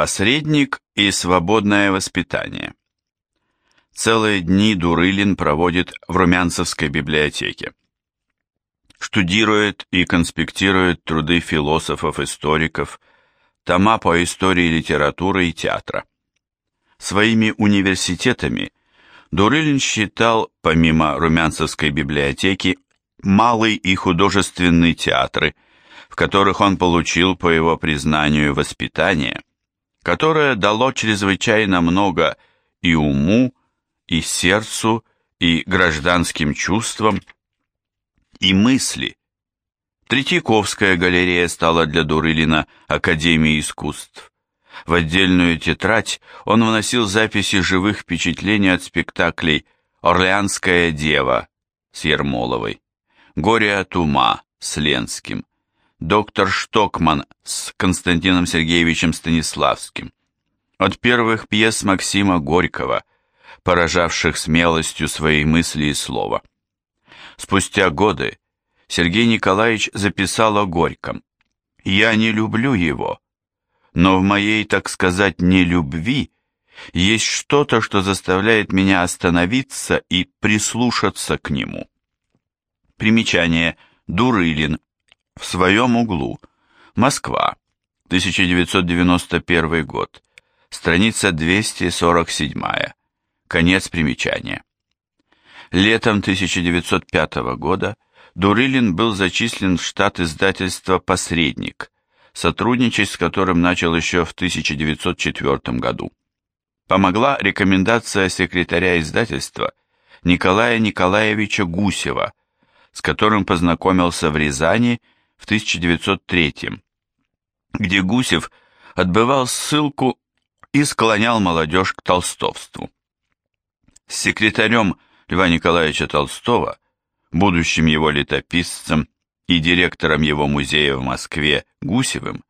Посредник и свободное воспитание. Целые дни Дурылин проводит в Румянцевской библиотеке. Штудирует и конспектирует труды философов, историков, тома по истории литературы и театра. Своими университетами Дурылин считал, помимо Румянцевской библиотеки, малый и художественный театры, в которых он получил, по его признанию, воспитание, которое дало чрезвычайно много и уму, и сердцу, и гражданским чувствам, и мысли. Третьяковская галерея стала для Дурылина Академией искусств. В отдельную тетрадь он вносил записи живых впечатлений от спектаклей «Орлеанская дева» с Ермоловой, «Горе от ума» с Ленским, «Доктор Штокман» с Константином Сергеевичем Станиславским, от первых пьес Максима Горького, поражавших смелостью своей мысли и слова. Спустя годы Сергей Николаевич записал о Горьком. «Я не люблю его, но в моей, так сказать, нелюбви есть что-то, что заставляет меня остановиться и прислушаться к нему». Примечание. Дурылин. В своем углу. Москва. 1991 год. Страница 247. Конец примечания. Летом 1905 года Дурылин был зачислен в штат издательства «Посредник», сотрудничать с которым начал еще в 1904 году. Помогла рекомендация секретаря издательства Николая Николаевича Гусева, с которым познакомился в Рязани в 1903 где Гусев отбывал ссылку и склонял молодежь к толстовству с секретарем Льва Николаевича Толстого, будущим его летописцем и директором его музея в Москве Гусевым,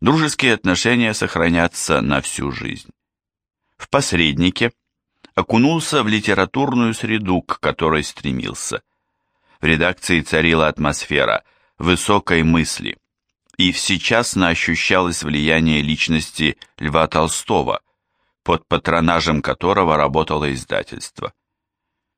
дружеские отношения сохранятся на всю жизнь. В посреднике окунулся в литературную среду, к которой стремился. В редакции царила атмосфера высокой мысли, и всечасно ощущалось влияние личности Льва Толстого – под патронажем которого работало издательство.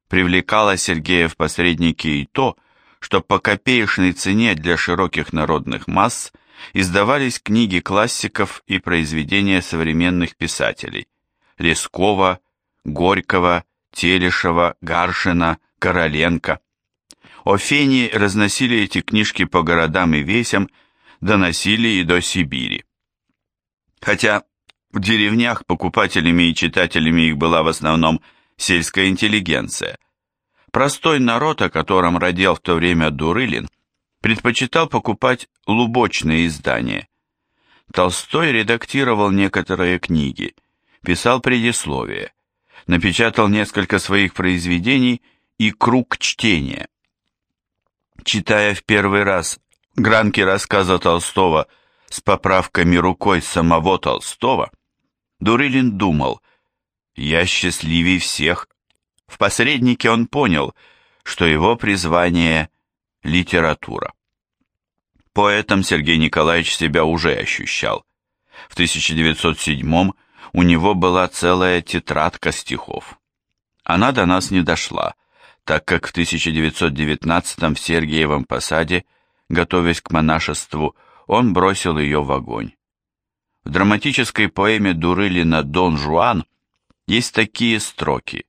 Привлекало Сергея в посредники и то, что по копеечной цене для широких народных масс издавались книги классиков и произведения современных писателей Лескова, Горького, Телешева, Гаршина, Короленко. О фене разносили эти книжки по городам и весям, доносили и до Сибири. Хотя в деревнях покупателями и читателями их была в основном сельская интеллигенция. Простой народ, о котором родил в то время Дурылин, предпочитал покупать лубочные издания. Толстой редактировал некоторые книги, писал предисловие, напечатал несколько своих произведений и круг чтения. Читая в первый раз гранки рассказа Толстого с поправками рукой самого Толстого, Дурылин думал, «Я счастливей всех». В посреднике он понял, что его призвание – литература. Поэтом Сергей Николаевич себя уже ощущал. В 1907 у него была целая тетрадка стихов. Она до нас не дошла, так как в 1919 в Сергиевом посаде, готовясь к монашеству, он бросил ее в огонь. В драматической поэме Дурылина «Дон Жуан» есть такие строки.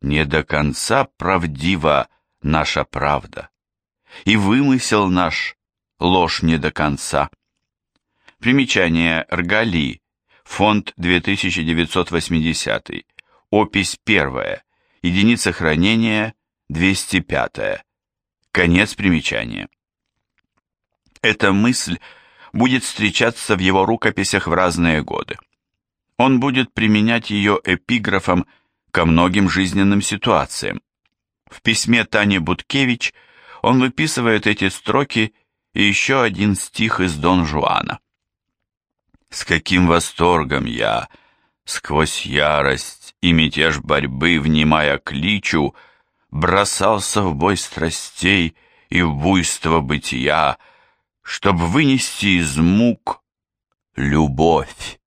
«Не до конца правдива наша правда, и вымысел наш ложь не до конца». Примечание Ргали, фонд 2980, опись 1, единица хранения 205, конец примечания. Эта мысль – будет встречаться в его рукописях в разные годы. Он будет применять ее эпиграфом ко многим жизненным ситуациям. В письме Тане Буткевич он выписывает эти строки и еще один стих из Дон Жуана. «С каким восторгом я, сквозь ярость и мятеж борьбы, внимая кличу, бросался в бой страстей и в буйство бытия, чтобы вынести из мук любовь.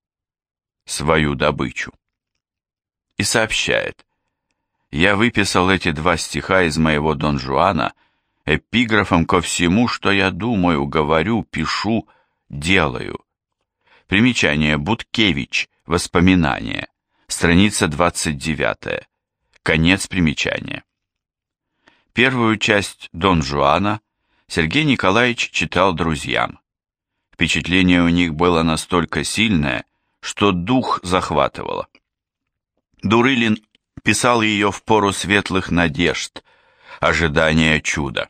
свою добычу. И сообщает, «Я выписал эти два стиха из моего Дон Жуана эпиграфом ко всему, что я думаю, говорю, пишу, делаю». Примечание Буткевич, воспоминания, страница 29, конец примечания. Первую часть Дон Жуана Сергей Николаевич читал друзьям. Впечатление у них было настолько сильное, что дух захватывало. Дурылин писал ее в пору светлых надежд, ожидания чуда.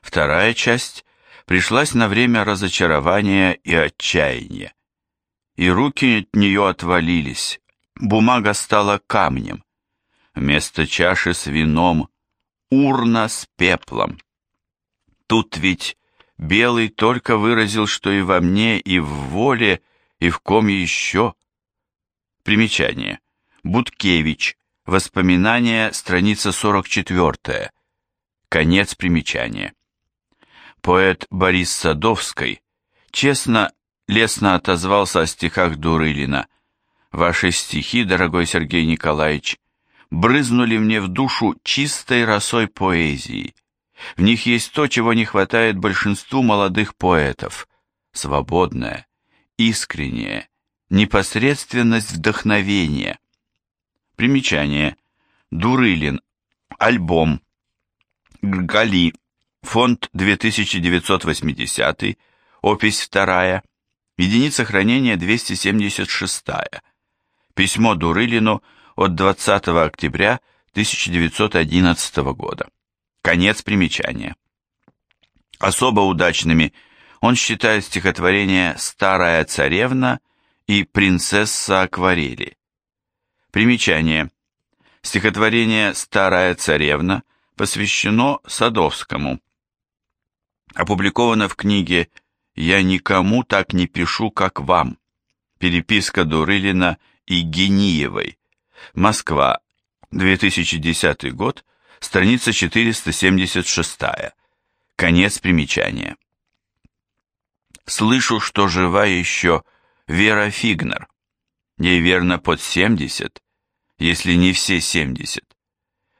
Вторая часть пришлась на время разочарования и отчаяния. И руки от нее отвалились, бумага стала камнем. Вместо чаши с вином урна с пеплом. Тут ведь Белый только выразил, что и во мне, и в воле, и в ком еще. Примечание. Буткевич. Воспоминания, страница 44. Конец примечания. Поэт Борис Садовский честно, лестно отозвался о стихах Дурылина. Ваши стихи, дорогой Сергей Николаевич, брызнули мне в душу чистой росой поэзии. В них есть то, чего не хватает большинству молодых поэтов. Свободное, искреннее, непосредственность вдохновения. Примечание. Дурылин. Альбом. Гали. Фонд 2980. Опись 2. Единица хранения 276. Письмо Дурылину от 20 октября 1911 года. Конец примечания. Особо удачными он считает стихотворения «Старая царевна» и «Принцесса акварели». Примечание. Стихотворение «Старая царевна» посвящено Садовскому. Опубликовано в книге «Я никому так не пишу, как вам». Переписка Дурылина и Гениевой. Москва, 2010 год, страница 476. Конец примечания. Слышу, что жива еще Вера Фигнер. Ей верно под 70, если не все 70.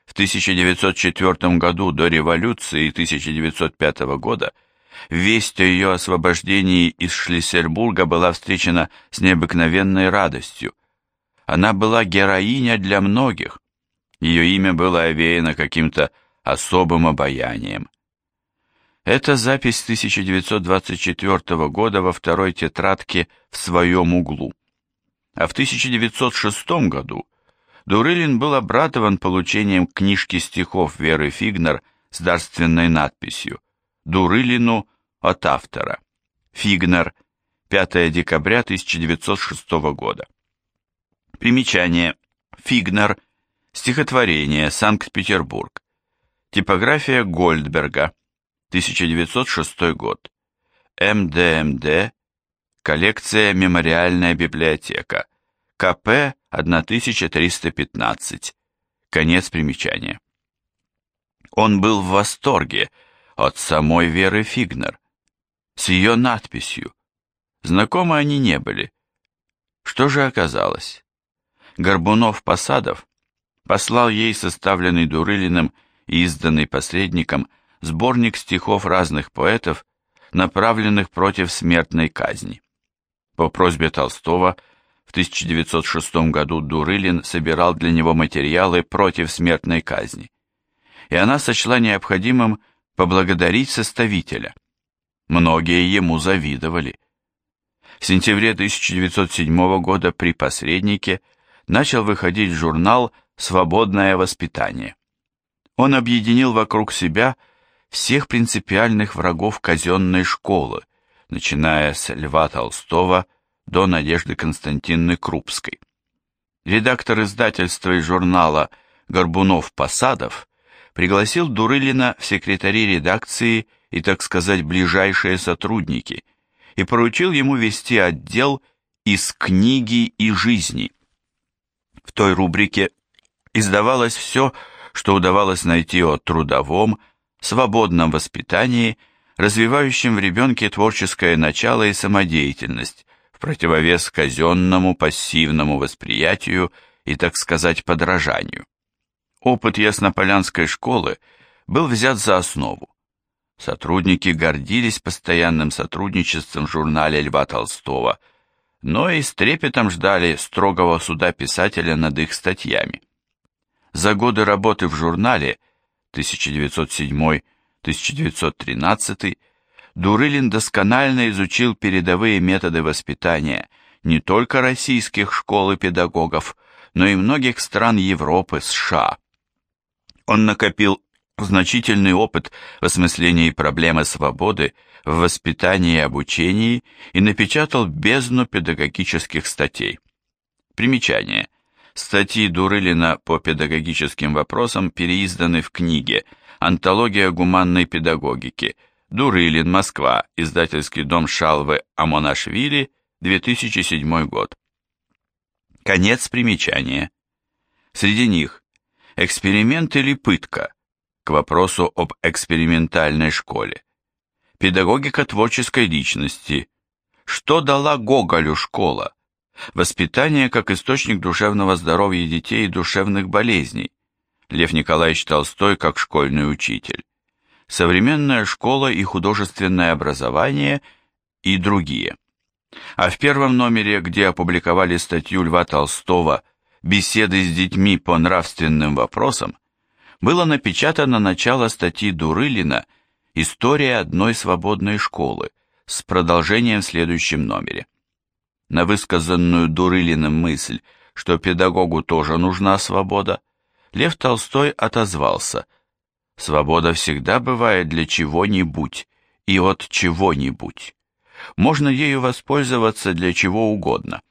В 1904 году до революции 1905 года весть о ее освобождении из Шлиссельбурга была встречена с необыкновенной радостью. Она была героиня для многих, ее имя было овеяно каким-то особым обаянием. Это запись 1924 года во второй тетрадке «В своем углу». А в 1906 году Дурылин был обрадован получением книжки стихов Веры Фигнер с дарственной надписью «Дурылину от автора». Фигнер, 5 декабря 1906 года. Примечание. Фигнер, Стихотворение. Санкт-Петербург. Типография Гольдберга. 1906 год. МДМД. Коллекция «Мемориальная библиотека». КП 1315. Конец примечания. Он был в восторге от самой Веры Фигнер, с ее надписью. Знакомы они не были. Что же оказалось? Горбунов-Посадов послал ей составленный Дурылиным и изданный посредником сборник стихов разных поэтов, направленных против смертной казни. По просьбе Толстого в 1906 году Дурылин собирал для него материалы против смертной казни, и она сочла необходимым поблагодарить составителя. Многие ему завидовали. В сентябре 1907 года при посреднике начал выходить журнал свободное воспитание. Он объединил вокруг себя всех принципиальных врагов казенной школы, начиная с Льва Толстого до Надежды Константинны Крупской. Редактор издательства и журнала Горбунов-Посадов пригласил Дурылина в секретари редакции и, так сказать, ближайшие сотрудники и поручил ему вести отдел из книги и жизни. В той рубрике издавалось все, что удавалось найти о трудовом, свободном воспитании, развивающем в ребенке творческое начало и самодеятельность, в противовес казенному пассивному восприятию и, так сказать, подражанию. Опыт Яснополянской школы был взят за основу. Сотрудники гордились постоянным сотрудничеством в журнале Льва Толстого, но и с трепетом ждали строгого суда писателя над их статьями. За годы работы в журнале 1907-1913 Дурылин досконально изучил передовые методы воспитания не только российских школ и педагогов, но и многих стран Европы, США. Он накопил значительный опыт в осмыслении проблемы свободы в воспитании и обучении и напечатал бездну педагогических статей. Примечание. Статьи Дурылина по педагогическим вопросам переизданы в книге «Антология гуманной педагогики», Дурылин, Москва, издательский дом Шалвы Амонашвили, 2007 год. Конец примечания. Среди них эксперимент или пытка, к вопросу об экспериментальной школе. Педагогика творческой личности. Что дала Гоголю школа? Воспитание как источник душевного здоровья детей и душевных болезней. Лев Николаевич Толстой как школьный учитель. Современная школа и художественное образование и другие. А в первом номере, где опубликовали статью Льва Толстого «Беседы с детьми по нравственным вопросам», было напечатано начало статьи Дурылина «История одной свободной школы» с продолжением в следующем номере. На высказанную Дурылиным мысль, что педагогу тоже нужна свобода, Лев Толстой отозвался «Свобода всегда бывает для чего-нибудь и от чего-нибудь. Можно ею воспользоваться для чего угодно.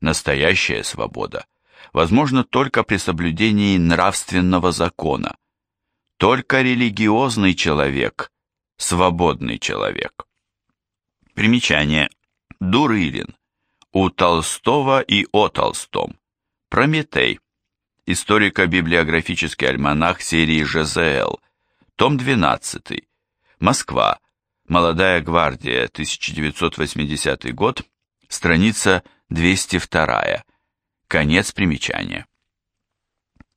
Настоящая свобода возможно только при соблюдении нравственного закона. Только религиозный человек – свободный человек. Примечание. Дурылин. У Толстого и о Толстом. Прометей. Историко-библиографический альманах серии ЖЗЛ. Том 12. Москва. Молодая гвардия, 1980 год. Страница 202. Конец примечания.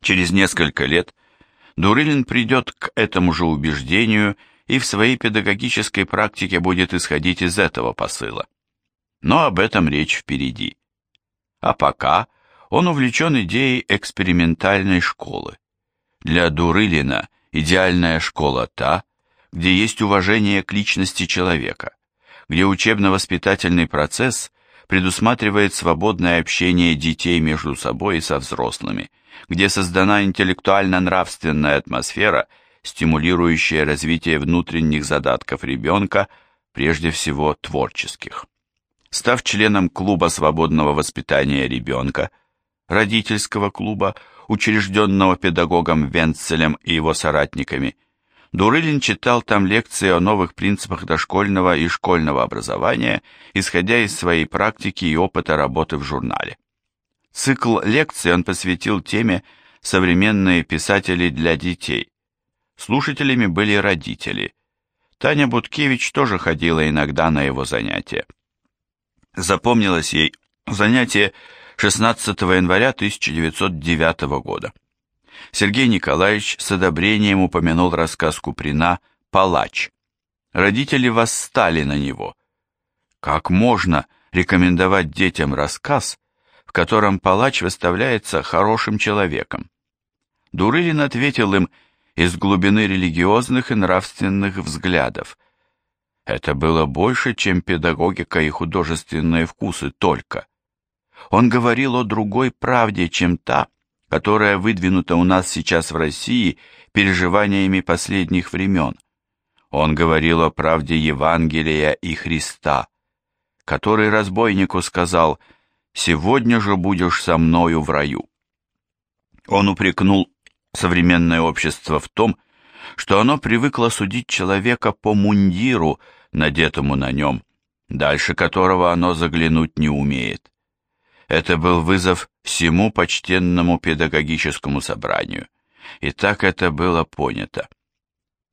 Через несколько лет Дурылин придет к этому же убеждению и в своей педагогической практике будет исходить из этого посыла. Но об этом речь впереди. А пока он увлечен идеей экспериментальной школы. Для Дурылина идеальная школа та, где есть уважение к личности человека, где учебно-воспитательный процесс предусматривает свободное общение детей между собой и со взрослыми, где создана интеллектуально-нравственная атмосфера, стимулирующая развитие внутренних задатков ребенка, прежде всего творческих. Став членом клуба свободного воспитания ребенка, родительского клуба, учрежденного педагогом Венцелем и его соратниками, Дурылин читал там лекции о новых принципах дошкольного и школьного образования, исходя из своей практики и опыта работы в журнале. Цикл лекций он посвятил теме «Современные писатели для детей». Слушателями были родители. Таня Буткевич тоже ходила иногда на его занятия. Запомнилось ей занятие 16 января 1909 года. Сергей Николаевич с одобрением упомянул рассказ Куприна «Палач». Родители восстали на него. Как можно рекомендовать детям рассказ, в котором палач выставляется хорошим человеком? Дурылин ответил им из глубины религиозных и нравственных взглядов. Это было больше, чем педагогика и художественные вкусы только. Он говорил о другой правде, чем та, которая выдвинута у нас сейчас в России переживаниями последних времен. Он говорил о правде Евангелия и Христа, который разбойнику сказал «Сегодня же будешь со мною в раю». Он упрекнул современное общество в том, что оно привыкло судить человека по мундиру, надетому на нем, дальше которого оно заглянуть не умеет. Это был вызов всему почтенному педагогическому собранию, и так это было понято.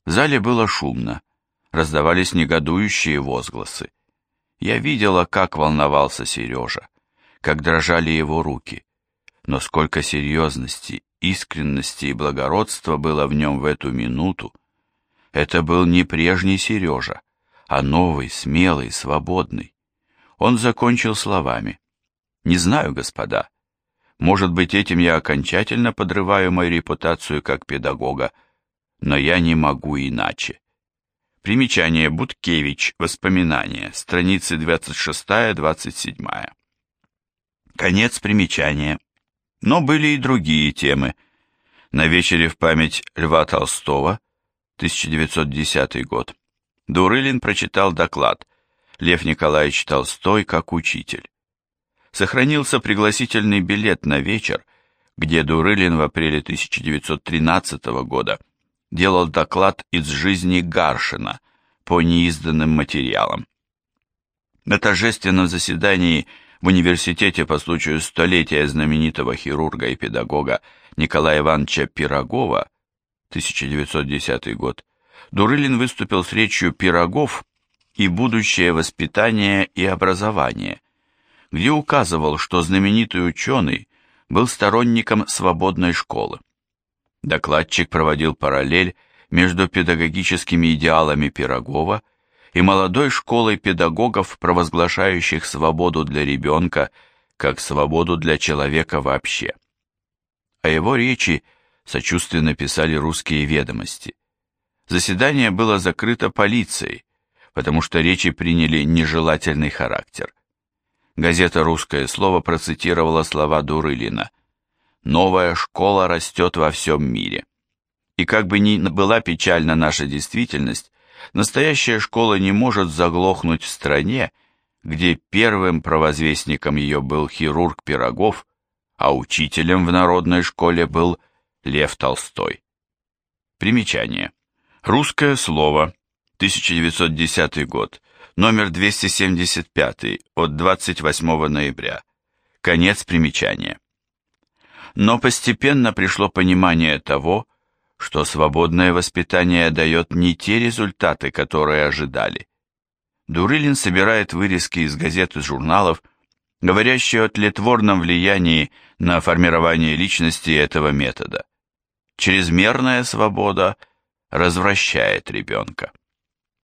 В зале было шумно, раздавались негодующие возгласы. Я видела, как волновался Сережа, как дрожали его руки, но сколько серьезности, искренности и благородства было в нем в эту минуту. Это был не прежний Сережа, а новый, смелый, свободный. Он закончил словами. «Не знаю, господа. Может быть, этим я окончательно подрываю мою репутацию как педагога, но я не могу иначе». Примечание Буткевич. Воспоминания. Страницы 26-27. Конец примечания. Но были и другие темы. На вечере в память Льва Толстого, 1910 год, Дурылин прочитал доклад «Лев Николаевич Толстой как учитель». Сохранился пригласительный билет на вечер, где Дурылин в апреле 1913 года делал доклад из жизни Гаршина по неизданным материалам. На торжественном заседании в университете по случаю столетия знаменитого хирурга и педагога Николая Ивановича Пирогова, 1910 год, Дурылин выступил с речью «Пирогов и будущее воспитание и образование», где указывал, что знаменитый ученый был сторонником свободной школы. Докладчик проводил параллель между педагогическими идеалами Пирогова и молодой школой педагогов, провозглашающих свободу для ребенка как свободу для человека вообще. О его речи сочувственно писали русские ведомости. Заседание было закрыто полицией, потому что речи приняли нежелательный характер. Газета «Русское слово» процитировала слова Дурылина – Новая школа растет во всем мире. И как бы ни была печальна наша действительность, настоящая школа не может заглохнуть в стране, где первым провозвестником ее был хирург Пирогов, а учителем в народной школе был Лев Толстой. Примечание. Русское слово. 1910 год. Номер 275 от 28 ноября. Конец примечания но постепенно пришло понимание того, что свободное воспитание дает не те результаты, которые ожидали. Дурылин собирает вырезки из газет и журналов, говорящие о тлетворном влиянии на формирование личности этого метода. Чрезмерная свобода развращает ребенка.